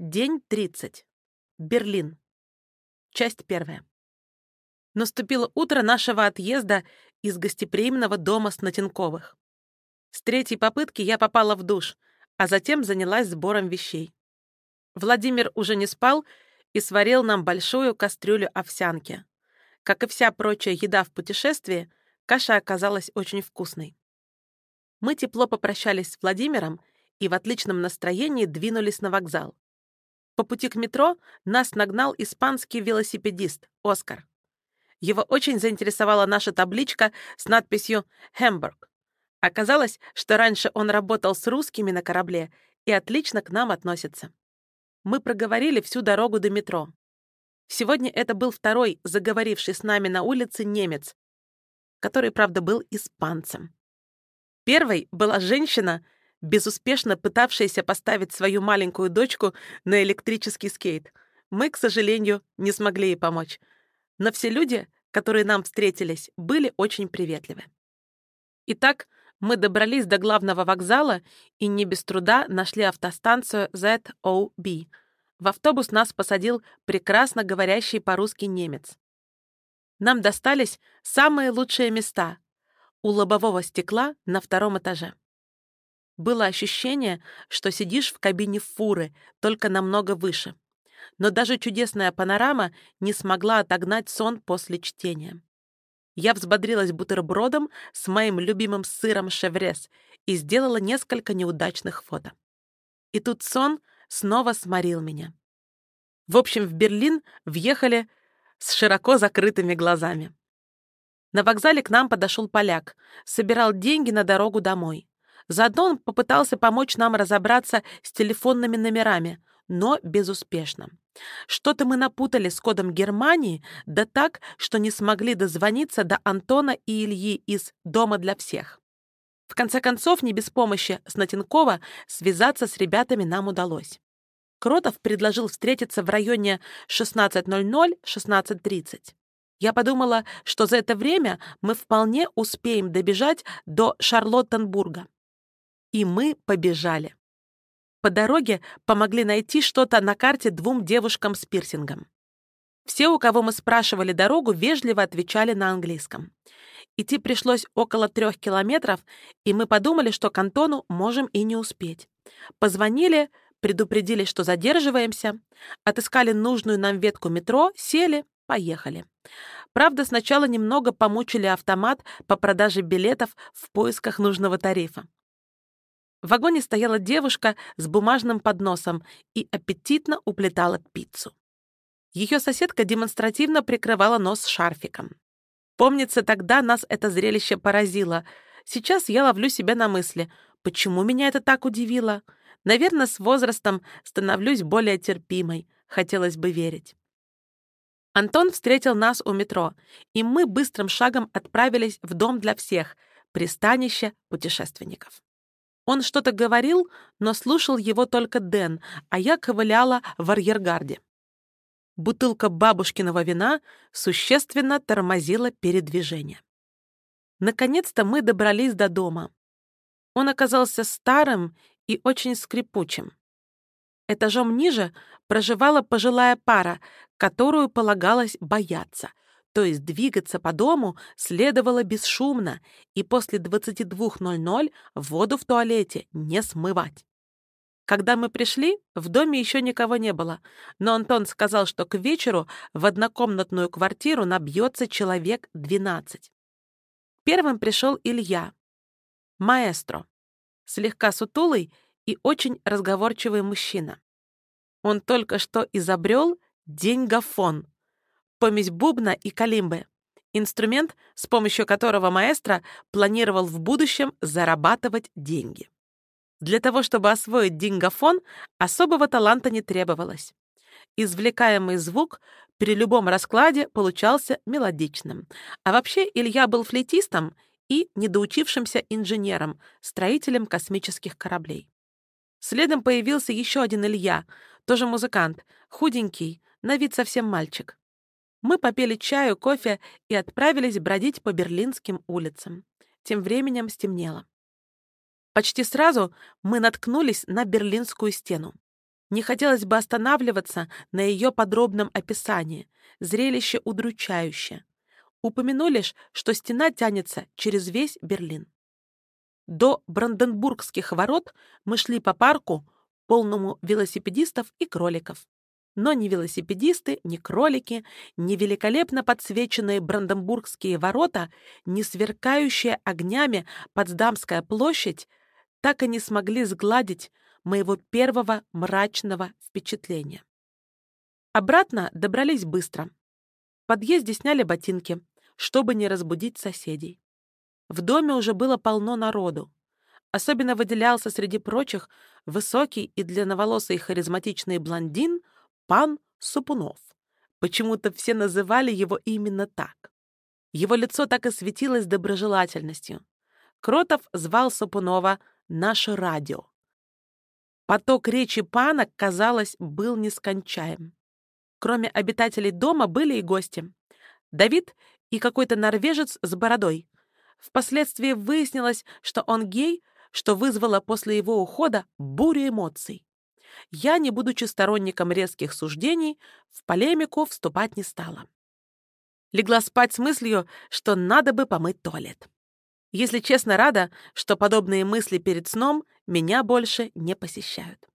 День 30. Берлин. Часть первая. Наступило утро нашего отъезда из гостеприимного дома Снотенковых. С третьей попытки я попала в душ, а затем занялась сбором вещей. Владимир уже не спал и сварил нам большую кастрюлю овсянки. Как и вся прочая еда в путешествии, каша оказалась очень вкусной. Мы тепло попрощались с Владимиром и в отличном настроении двинулись на вокзал. По пути к метро нас нагнал испанский велосипедист Оскар. Его очень заинтересовала наша табличка с надписью «Хэмбург». Оказалось, что раньше он работал с русскими на корабле и отлично к нам относится. Мы проговорили всю дорогу до метро. Сегодня это был второй заговоривший с нами на улице немец, который, правда, был испанцем. Первой была женщина — безуспешно пытавшаяся поставить свою маленькую дочку на электрический скейт. Мы, к сожалению, не смогли ей помочь. Но все люди, которые нам встретились, были очень приветливы. Итак, мы добрались до главного вокзала и не без труда нашли автостанцию ZOB. В автобус нас посадил прекрасно говорящий по-русски немец. Нам достались самые лучшие места у лобового стекла на втором этаже. Было ощущение, что сидишь в кабине фуры, только намного выше. Но даже чудесная панорама не смогла отогнать сон после чтения. Я взбодрилась бутербродом с моим любимым сыром шеврес и сделала несколько неудачных фото. И тут сон снова сморил меня. В общем, в Берлин въехали с широко закрытыми глазами. На вокзале к нам подошел поляк, собирал деньги на дорогу домой. Заодно он попытался помочь нам разобраться с телефонными номерами, но безуспешно. Что-то мы напутали с кодом Германии, да так, что не смогли дозвониться до Антона и Ильи из «Дома для всех». В конце концов, не без помощи Снотенкова связаться с ребятами нам удалось. Кротов предложил встретиться в районе 16.00-16.30. Я подумала, что за это время мы вполне успеем добежать до Шарлоттенбурга и мы побежали. По дороге помогли найти что-то на карте двум девушкам с пирсингом. Все, у кого мы спрашивали дорогу, вежливо отвечали на английском. Идти пришлось около трех километров, и мы подумали, что к Антону можем и не успеть. Позвонили, предупредили, что задерживаемся, отыскали нужную нам ветку метро, сели, поехали. Правда, сначала немного помучили автомат по продаже билетов в поисках нужного тарифа. В вагоне стояла девушка с бумажным подносом и аппетитно уплетала пиццу. Ее соседка демонстративно прикрывала нос шарфиком. Помнится, тогда нас это зрелище поразило. Сейчас я ловлю себя на мысли, почему меня это так удивило? Наверное, с возрастом становлюсь более терпимой, хотелось бы верить. Антон встретил нас у метро, и мы быстрым шагом отправились в дом для всех, пристанище путешественников. Он что-то говорил, но слушал его только Дэн, а я ковыляла в арьергарде. Бутылка бабушкиного вина существенно тормозила передвижение. Наконец-то мы добрались до дома. Он оказался старым и очень скрипучим. Этажом ниже проживала пожилая пара, которую полагалось бояться — то есть двигаться по дому следовало бесшумно и после 22.00 воду в туалете не смывать. Когда мы пришли, в доме еще никого не было, но Антон сказал, что к вечеру в однокомнатную квартиру набьется человек 12. Первым пришел Илья, маэстро, слегка сутулый и очень разговорчивый мужчина. Он только что изобрел деньгофон — помесь бубна и калимбы. Инструмент, с помощью которого маэстро планировал в будущем зарабатывать деньги. Для того, чтобы освоить дингофон, особого таланта не требовалось. Извлекаемый звук при любом раскладе получался мелодичным. А вообще Илья был флейтистом и недоучившимся инженером, строителем космических кораблей. Следом появился еще один Илья, тоже музыкант, худенький, на вид совсем мальчик. Мы попили чаю, кофе и отправились бродить по берлинским улицам. Тем временем стемнело. Почти сразу мы наткнулись на Берлинскую стену. Не хотелось бы останавливаться на ее подробном описании. Зрелище удручающее. Упомяну лишь, что стена тянется через весь Берлин. До Бранденбургских ворот мы шли по парку, полному велосипедистов и кроликов. Но ни велосипедисты, ни кролики, ни великолепно подсвеченные Бранденбургские ворота, ни сверкающая огнями Потсдамская площадь так и не смогли сгладить моего первого мрачного впечатления. Обратно добрались быстро. В подъезде сняли ботинки, чтобы не разбудить соседей. В доме уже было полно народу. Особенно выделялся среди прочих высокий и длинноволосый харизматичный блондин пан Супунов. Почему-то все называли его именно так. Его лицо так и светилось доброжелательностью. Кротов звал Супунова «Наше радио». Поток речи пана, казалось, был нескончаем. Кроме обитателей дома были и гости. Давид и какой-то норвежец с бородой. Впоследствии выяснилось, что он гей, что вызвало после его ухода бурю эмоций. Я, не будучи сторонником резких суждений, в полемику вступать не стала. Легла спать с мыслью, что надо бы помыть туалет. Если честно, рада, что подобные мысли перед сном меня больше не посещают.